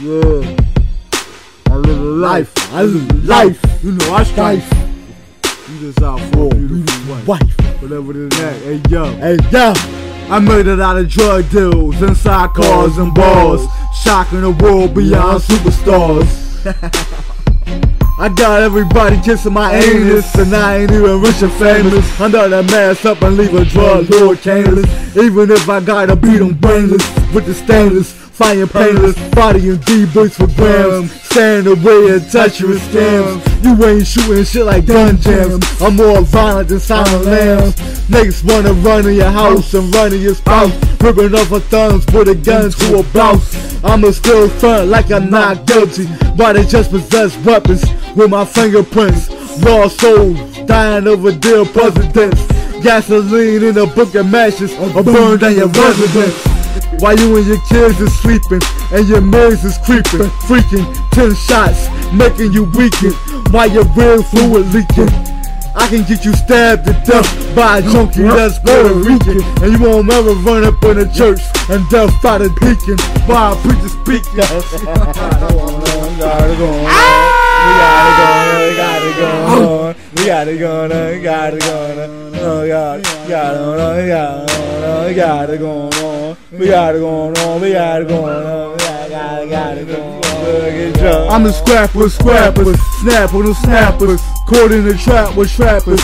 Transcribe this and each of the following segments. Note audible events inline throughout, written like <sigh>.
Yeah. I live a life. I live life. You know I strive. You just out for a beautiful wife. Wife. Whatever than that. Hey yo. Hey, yo. I made it out of drug deals, inside cars and bars, shocking the world beyond superstars. <laughs> I got everybody kissing my anus, and I ain't even rich and famous. Under that mask up and leave a drug lord caneless. Even if I gotta beat 'em brainless with the stainless, fire painless, body and D bricks for grams. Staying away and touching scams. You ain't shooting shit like gun jams. I'm more violent than silent lambs. Niggas wanna run in your house and run in your spouse. Ripping off her thumbs, put a gun to a blouse. I'ma still front like I'm not guilty. But they just possess weapons with my fingerprints. Raw souls, dying over deal presidents. Gasoline in a book of matches, or burn down your residence. While you and your kids is sleeping and your maze is creeping, freaking ten shots, making you weaken while your real fluid leaking. I can get you stabbed to death by a junkie that's Puerto Rican, and you won't ever run up in a church and death out of deacon while a preacher speaking. We got it going on. We got it going on. We got it going on. We got it going on. We got it. Going on. We got it going on. Got it going. I'm the scrapper, scrappers, snapper, the snappers, caught in the trap with trappers.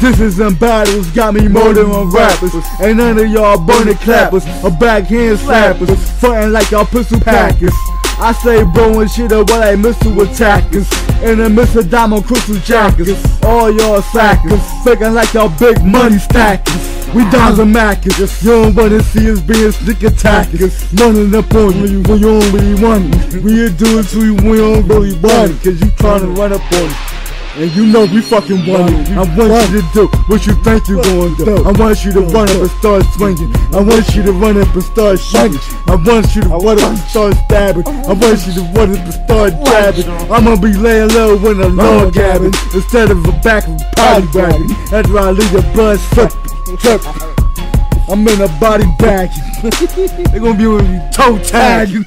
This Disses and battles got me one rappers. Ain't none of y'all burning clappers or backhand slappers, frontin' like y'all pistol packers. I say bro and shit up while I missile attackers. And the Mr. Diamond Crystal Jackers. All y'all slackers, faking like y'all big money stackers. We and mackers. You don't wanna see us being slick attackers. Running up on you when you don't want. We do it to you when you don't really want. Cause you tryna run up on it. And you know we fucking want it. I want you to do what you think you're going to do. I want you to run up and start swinging. I want you to run up and start shooting. I want you to run up and start stabbing. I want you to run up and start jabbing. I'm gonna be laying low when the log gabbing instead of a back of a potty wagon. After I leave your blood slipping, tripping. I'm in a body bag. <laughs> They're gonna be with me toe tagging.